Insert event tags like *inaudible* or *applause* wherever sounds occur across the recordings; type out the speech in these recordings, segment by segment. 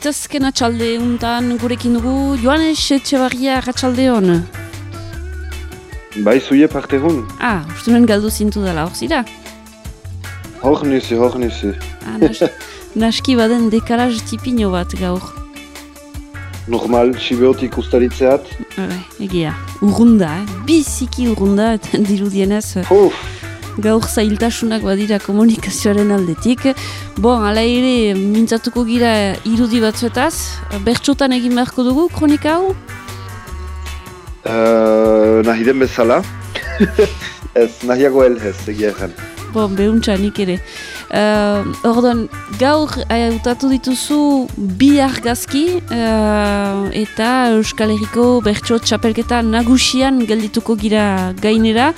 astezken atxalde untan gurekin dugu Joanes Etxebarria atxalde hon. Bai, zuie parte hon. Ah, uste nuen galdu zintu dela, hor zira? Hor nizi, hor nizi. Ah, nas, *laughs* naski baden dekalaz tipino bat gaur. Normal, sibeotik ustaritzeat. Egia, urrunda, eh? biziki urrunda, eta *laughs* dirudienez Uf, gaur zailtasunak badira komunikazioaren aldetik. Bon, ala ere, mintzatuko gira irudi batzuetaz, bertxotan egin beharko dugu kronika hau? uh, nahi den bezala. *laughs* ez, nahiago elhez, egia erran. Bon, behuntza nik ere. Uh, Orduan, gaur hautatu dituzu bi argazki uh, eta Euskal Herriko bertso txapelketa nagusian geldituko gira gainera.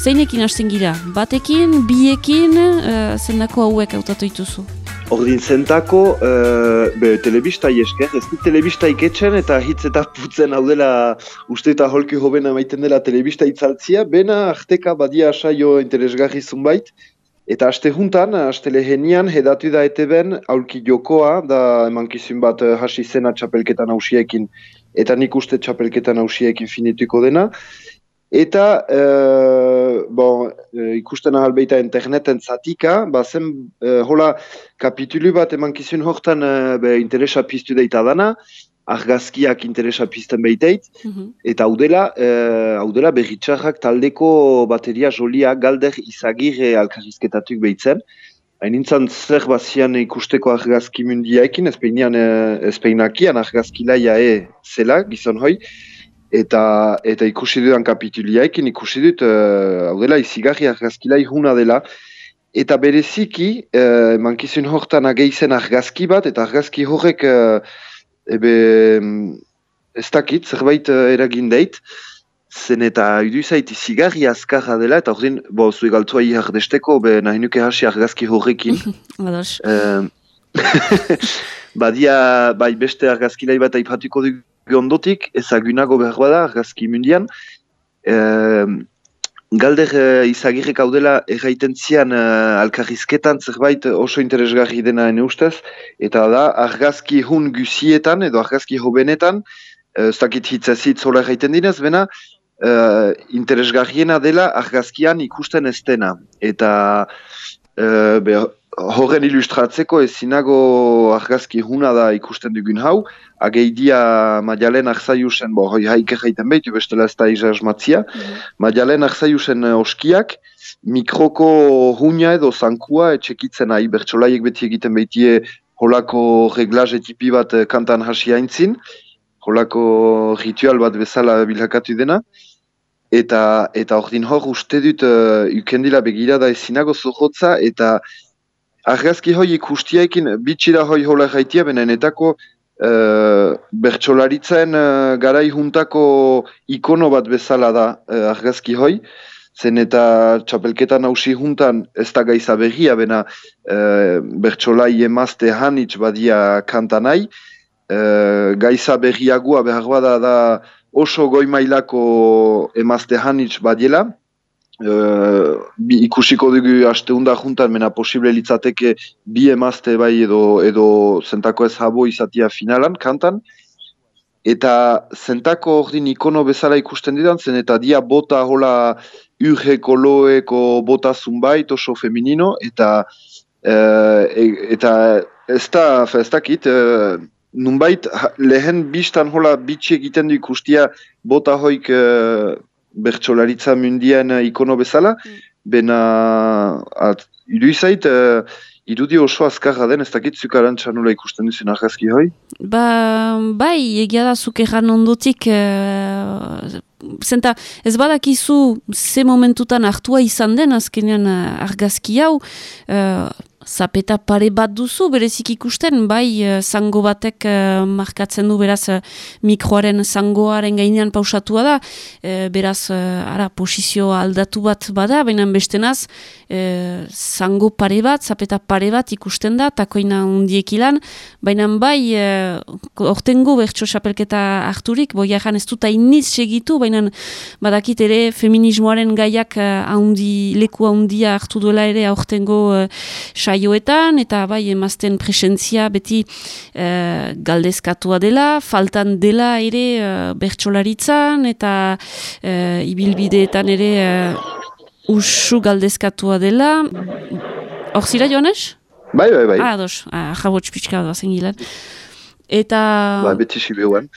Zeinekin hasten gira? Batekin, biekin, uh, zendako hauek hautatu dituzu? Ordin zentako, uh, be, telebistai esker, ez dut telebistai etxen eta hitz eta putzen hau dela uste eta holki hobena maiten dela telebista itzaltzia, bena arteka badia saio interesgarri zunbait, eta aste juntan, aste lehenian, hedatu da ete ben, aulki jokoa, da emankizun bat eh, hasi zena txapelketan hausiekin, eta nik uste txapelketan hausiekin finituko dena, Eta, e, bon, e, ikusten ahal beita interneten zatika, ba zen, e, hola, kapitulu bat emankizun hortan e, be, interesa piztu deita dana, argazkiak interesa pizten beiteit, eta hau dela, e, hau dela berritxarrak taldeko bateria jolia galder izagir e, alkarrizketatuk behitzen. Hain nintzen zer bazian ikusteko argazki mundiaekin, ezpeinean, e, ezpeinakian argazki laia e zela, gizon hoi, eta eta ikusi dudan kapituliaekin ikusi dut uh, hau dela izigarri argazkilai huna dela. Eta bereziki uh, mankizun hortan ageizen argazki bat eta argazki horrek uh, ebe ez dakit zerbait uh, eragin deit zen eta idu zait izigarri azkarra dela eta ordin, bo, zue galtua ihardesteko be nahi nuke hasi argazki horrekin. *laughs* Uh, *laughs* badia bai beste argazkilai bat aipatuko dugu ondotik, ezagunago behar bada, argazki mundian. E, galder e, izagirrek hau dela erraiten zian e, alkarrizketan zerbait oso interesgarri dena ene ustez, eta da argazki hun gusietan edo argazki hobenetan, ez dakit hitzazit zola erraiten dinez, bena e, interesgarriena dela argazkian ikusten ez dena. Eta e, horren ilustratzeko ezinago argazki huna da ikusten dugun hau, ageidia Maialen Arzaiusen, bo, hoi haike jaiten behitu, bestela ez da izasmatzia, mm Maialen Arzaiusen eh, oskiak, mikroko huna edo zankua etxekitzen ahi, bertsolaiek beti egiten behitie holako reglaz etipi bat eh, kantan hasi haintzin, holako ritual bat bezala bilakatu dena, eta eta ordin hor uste dut uh, ukendila begirada ezinago zuhotza, eta argazki hoi ikustiaikin bitxira hoi hola jaitia, benenetako uh, bertsolaritzen uh, garai juntako ikono bat bezala da uh, argazki hoi, zen eta txapelketa nausi juntan ez da gaiza berria, bena uh, bertsolai emazte hanitz badia kanta nahi, uh, gaiza berriagua behar bada da oso goi mailako emazte hanitz badiela, Uh, bi, ikusiko dugu aste hunda juntan, mena posible litzateke bi emazte bai edo edo zentako ez habo izatia finalan, kantan. Eta zentako ordin ikono bezala ikusten didan, zen eta dia bota hola urreko loeko bota zunbait oso feminino, eta uh, eta ez da, ez dakit, uh, nunbait lehen biztan hola bitxe egiten du ikustia bota hoik bertsolaritza mundian uh, ikono bezala, mm. bena at, idu izait, uh, irudi oso azkarra den, ez dakit zuk arantxa nula ikusten duzen argazki hoi? Ba, bai, egia da zuk erran ondotik, uh, zenta ez badakizu ze momentutan hartua izan den azkenean argazki hau, uh, zapeta pare bat duzu, berezik ikusten, bai, uh, zango batek uh, markatzen du, beraz, uh, mikroaren zangoaren gainean pausatua da, beraz, ara, posizio aldatu bat bada, baina bestenaz, uh, zango pare bat, zapeta pare bat ikusten da, takoina undiek ilan, baina bai, ortengo uh, bertso xapelketa harturik, boi jahan ez dut hainiz segitu, baina badakit ere feminismoaren gaiak uh, leku handia hartu duela ere aurtengo uh, saioetan, eta bai emazten presentzia beti uh, galdezkatua dela, faltan dela ere uh, bertsolaritzan, eta uh, ibilbideetan ere uh, usu galdezkatua dela. Hor zira, Joanes? Bai, bai, bai. Ah, dos, ah, jabotx pixka da zen Eta... Ba, beti sibeoan.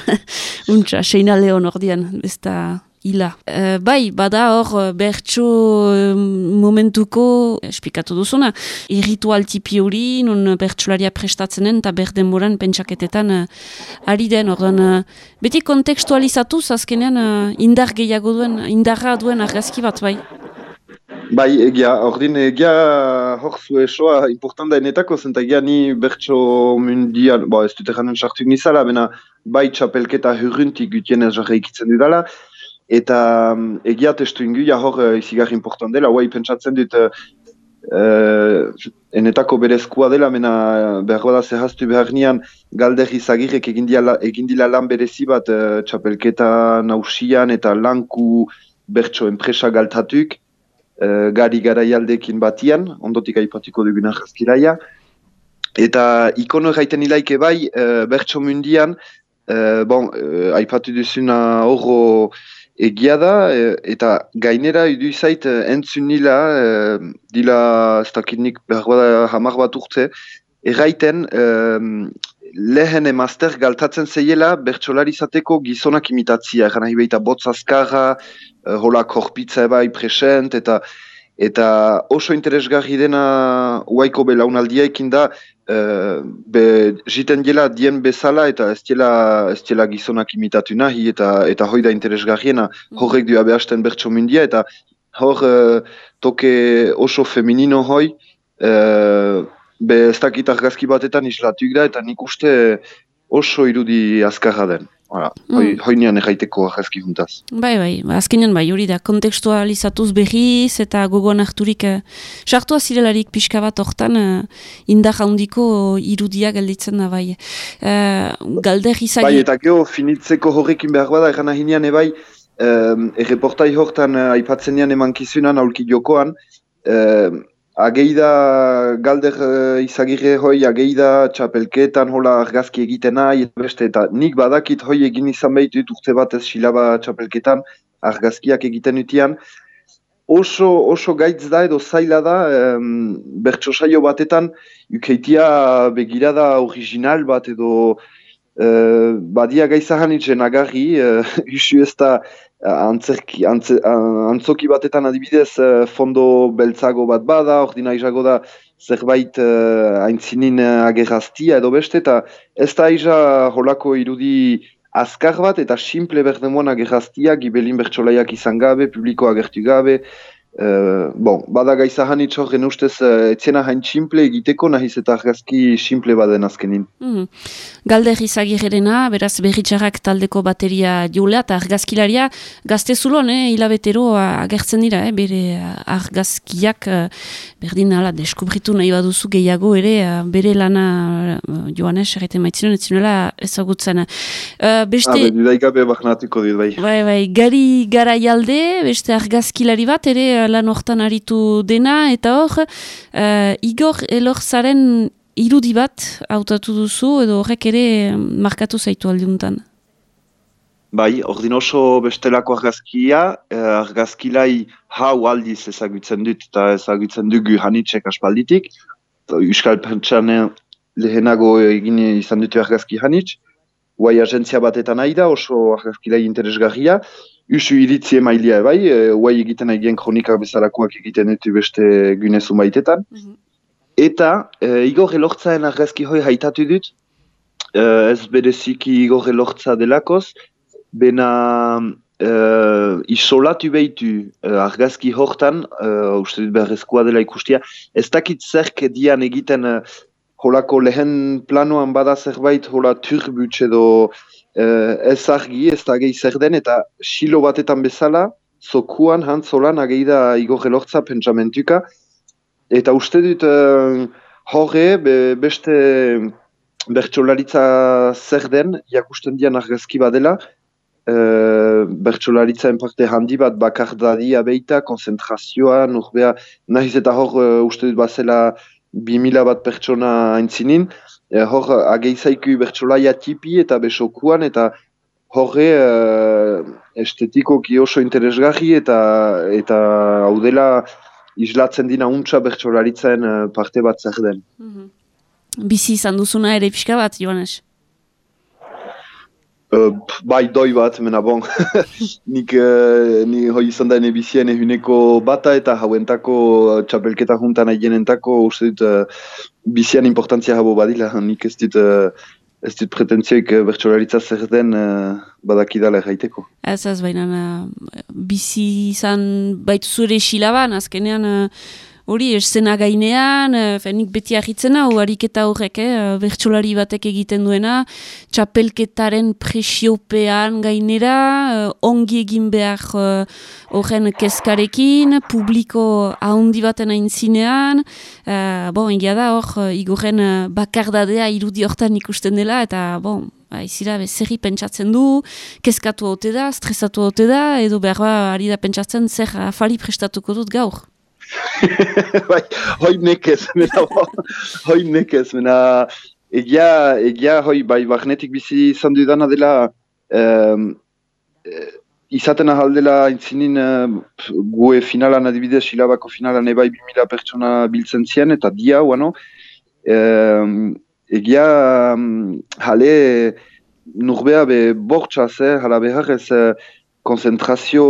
*laughs* Untxa, seina lehon ordian, ez da ila. Uh, bai, bada hor eh, bertso uh, momentuko, espikatu duzuna, irritual tipi hori, nun bertsolaria prestatzenen, eta berdenboran pentsaketetan uh, ari den, ordan, beti kontekstualizatu, azkenean indar gehiago duen, indarra duen argazki bat, bai? Bai, egia, ordin egia hor zue soa importanta enetako, zenta egia ni bertso mundial, bo ez dute janen sartuk nizala, bena bai txapelketa hurruntik gutien ez jarra ikitzen dudala, eta mm, egia testu ingu, ja hor uh, izigarri important dela, guai pentsatzen dut uh, enetako berezkoa dela, mena behar bada zehaztu behar nian galder izagirek egindila lan berezi bat uh, txapelketa nausian eta lanku bertso enpresa galtatuk, uh, gari garaialdekin batian, ondotik aipatiko duguna jazkilaia. Eta ikono gaiten ilaike bai, uh, bertso mundian, uh, bon, uh, aipatu duzuna horro egia da, eta gainera idu izait uh, entzun nila, uh, dila ez dakitnik behar hamar bat urte, erraiten uh, lehen emazter galtatzen zeiela bertsolarizateko gizonak imitatzia, gana hibeita botz azkarra, uh, hola korpitza ebai present, eta eta oso interesgarri dena uaiko belaunaldia ekin da, uh, be, jiten dela dien bezala eta ez dela, ez dela gizonak imitatu nahi, eta eta hoi da interesgarriena, mm. horrek du abeasten bertso mundia, eta hor uh, toke oso feminino hoi, uh, be ez dakit argazki batetan islatuk da, eta nik uste oso irudi azkarra den. Hala, mm. hoi nian erraiteko ahazki juntaz. Bai, bai, ba, azkenean bai, hori da, kontekstualizatuz behiz eta gogoan harturik uh, sartu azirelarik pixka bat hortan uh, indar handiko irudia gelditzen da bai. Uh, galder izagi... Bai, eta geho, finitzeko horrekin behar bada, egan ahinean ebai, um, erreportai hortan uh, aipatzen nian eman kizunan, aulki jokoan, Ageida galder uh, izagirre hoi, ageida txapelketan hola argazki egiten nahi, beste, eta nik badakit hoi egin izan behitu urte bat ez silaba txapelketan argazkiak egiten utian. Oso, oso gaitz da edo zaila da, um, bertso saio batetan, ukeitia begirada original bat edo uh, badia gaizahan itzen agarri, *laughs* uh, usu ez da antzerki, antze, antzoki batetan adibidez uh, fondo beltzago bat bada, ordina izago da zerbait uh, aintzinin agerraztia edo beste, eta ez da iza holako irudi azkar bat eta simple berdemoan agerraztia, gibelin bertsolaiak izan gabe, publiko agertu gabe, Uh, bon, bada gaizahan itxor gen ustez uh, etzena hain simple egiteko nahiz eta argazki simple baden azkenin. Mm. Galder izagirrena, beraz berritxarrak taldeko bateria jula eta argazkilaria gazte zulon, eh, hilabetero agertzen dira, eh, bere argazkiak uh, berdin ala deskubritu nahi baduzu gehiago ere uh, bere lana uh, joanes erreten maitzinen etzinuela ezagutzen. Uh, beste... Ah, baknatuko dit bai. Bai, bai, gari gara jalde, beste argazkilari bat ere lan hortan aritu dena, eta hor, uh, Igor Elorzaren irudi bat hautatu duzu, edo horrek ere markatu zaitu aldiuntan. Bai, ordin oso bestelako argazkia, eh, argazkilai hau aldiz ezagutzen dut eta ezagutzen dugu hanitxek aspalditik. Euskal Pentsanen lehenago egin izan dut argazki hanitx. Guai agentzia batetan nahi da, oso argazkilai interesgarria. Usu iritzi emailia bai, e, uai egiten egien kronika bezalakoak egiten ditu beste gunezu maitetan. Mhm. Eta, e, igor elortzaen argazki hoi haitatu dut, e, ez bereziki igor elortza delakoz, bena e, isolatu behitu e, argazki hortan, e, uste dut beharrezkoa dela ikustia, ez dakit zerk dian egiten e, holako lehen planoan bada zerbait hola turbutxe edo ez argi, ez da gehi zer den, eta silo batetan bezala, zokuan, hantzolan, agei da igor elortza pentsamentuka, eta uste dut uh, horre, be, beste bertsolaritza zer den, jakusten dian argazki badela, uh, bertsolaritzen parte handi bat bakar dadia beita, konzentrazioa, nahiz eta hor uh, uste dut bazela 2000 bat pertsona aintzinin, uh, hor ageizaiku bertsolaia tipi eta besokuan, eta horre uh, estetikoki oso interesgarri eta eta hau dela islatzen dina untsa bertsolaritzen uh, parte bat zer den. Mm -hmm. Bizi izan duzuna ere pixka bat, Joanes? Bai doi bat, mena bon, *laughs* nik uh, ni hoi izan da ene bizien ehuneko bata eta hauentako uh, txapelketa juntan aienentako uste dut uh, bizian importantzia habo badila, nik ez dit, uh, ez dit pretentzioik uh, bertxolaritza zer den uh, badakidala erraiteko. Ez ez baina uh, bizi izan baitu zure silaban, azkenean uh, hori esena gainean, e, fenik beti ahitzen hau, ariketa horrek, eh, bertsolari batek egiten duena, txapelketaren presiopean gainera, eh, ongi egin behar horren keskarekin, publiko ahondi baten hain zinean, e, bon, egia da hor, igorren bakardadea irudi hortan ikusten dela, eta bon, Ba, izira, zerri pentsatzen du, kezkatu haute da, stresatu haute da, edo behar ba, ari da pentsatzen zer afari prestatuko dut gaur. Bai, hoi nekez, mena, hoi nekez, mena, egia, egia, hoi, bai, bagnetik bizi izan dudana dela, um, izaten ahaldela intzinin uh, gue finalan adibidez, silabako finalan ebai 2000 pertsona biltzen zien, eta dia, uano, um, egia, um, jale, nurbea be bortxaz, eh, jala behar ez, uh, konzentrazio,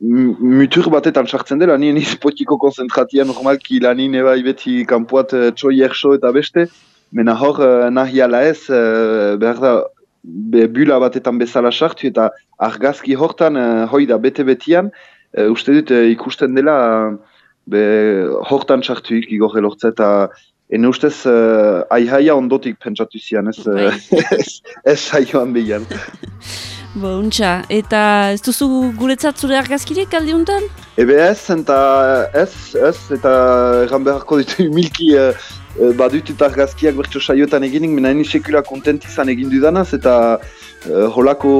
mutur batetan sartzen dela, nien izpotiko konzentratia normalki lanin ebai beti kanpoat uh, txoi erso eta beste, mena hor uh, nahi ala ez, uh, behar da, be, bula batetan bezala sartu eta argazki hortan hoi da bete-betian, uste dut ikusten dela be, hortan sartu igor elortza eta ene ustez uh, aihaia ondotik pentsatu zian, ez, uh, *laughs* ez, ez saioan behian. *laughs* Bontxa, eta ez duzu guretzat zure argazkirik aldi honetan? Ebe ez, eta ez, ez, eta erran beharko ditu *laughs* milki uh, badut eta argazkiak bertso saioetan eginik, mena eni sekula kontent izan egin dudanaz, eta uh, holako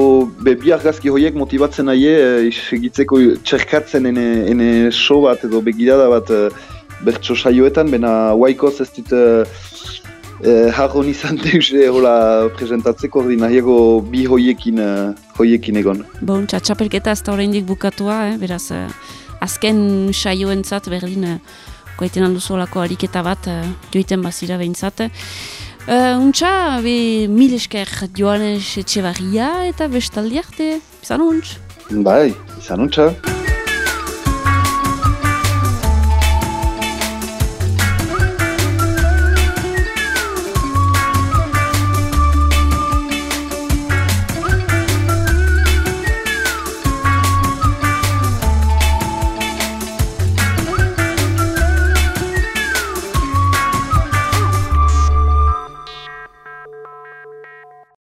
bebi argazki horiek motibatzen aie, uh, egitzeko txerkatzen ene, ene show bat edo begidada bat uh, bertso saioetan, bena waikoz ez dit eh, harron izan *laughs* deuse hola presentatzeko hori nahiago bi hoiekin, hoiekin egon. Bon, txapelketa ez da horreindik bukatua, eh? beraz, uh, azken saioentzat berdin uh, goiten handuzu olako ariketa bat uh, joiten bazira behintzat. Uh, untxa, be mil esker joanes etxe barria eta bestaldi arte, izan untx? Bai, izan untxa.